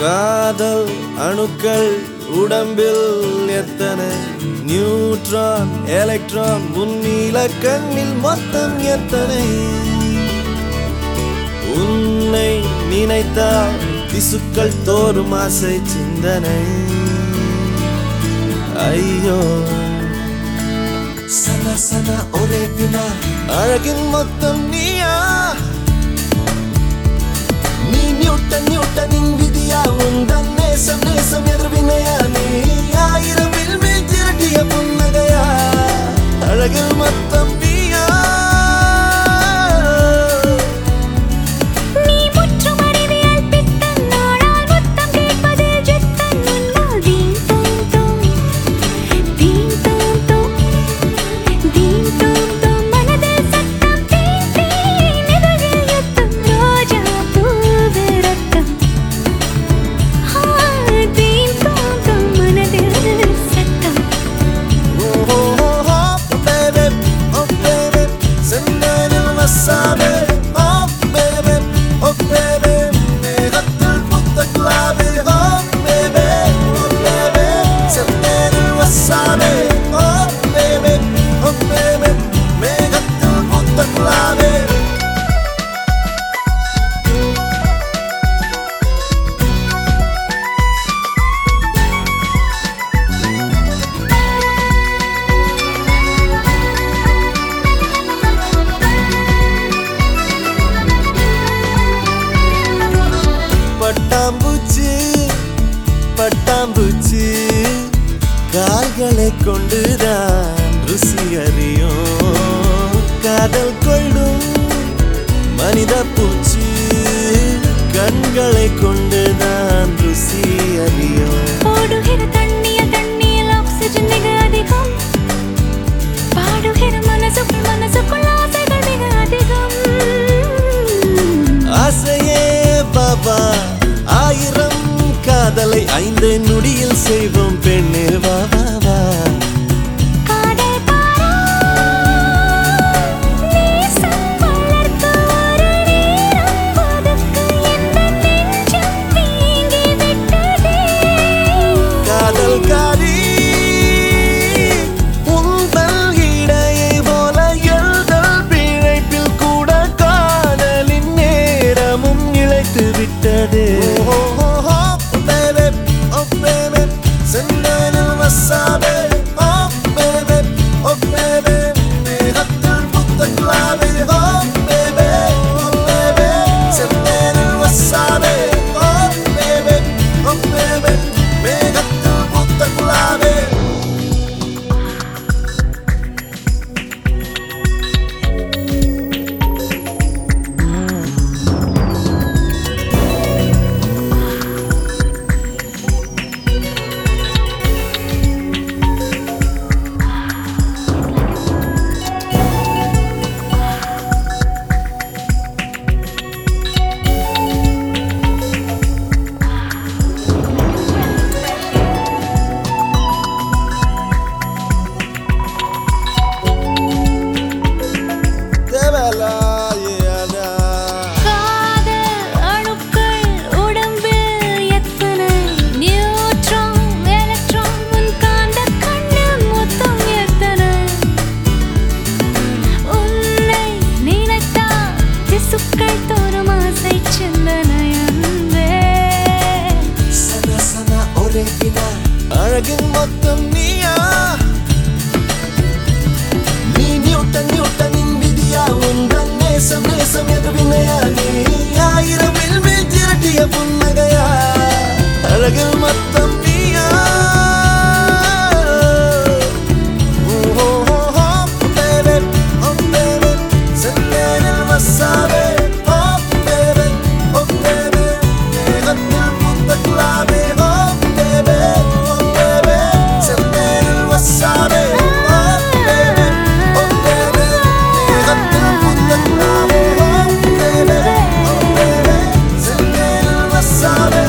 காதல் அணுக்கள் உடம்பில் எத்தனை? நியூட்ரான் எலக்ட்ரான் முன்னில கண்ணில் மொத்தம் எத்தனை? உன்னை நினைத்தால் திசுக்கள் தோறும் ஆசை சிந்தனை. ஐயோ. சதா சதா ஒரே வினா அழகின் மொத்தம் நியூட்டன் நியூட்டனின் விதியா உந்தன் நேசம் நேசம் எதிர்வினையா நீ. ஆயிரம் பட்டாம்பூச்சி பட்டாம்பூச்சி கால்களை கொண்டுதான் ருசி அறியும். காதல் கொள்ளும் மனித பூச்சி. கண்களை கொண்டுதான் ருசி அறியும். ஓடுகிற தண்ணியில் தண்ணியில் ஆக்சிஜன் மிக அதிகம். பாடுகிற மனசுக்குள் மனசுக்குள் ஆசைகள் மிக அதிகம். ஆசையே பாபா ஆயிரம் காதலை ஐந்து நொடியில் செய்வோம் பெண்ணே வா. அழகின் மொத்தம் நீயா? நீ நியூட்டன் நியூட்டனின் விதியா? உந்தன் நேசம் நேசம் எது வினையா? நீ ஆயிரம் வில்மில் திரட்டிய புன்னகையா? அழகில் sabe.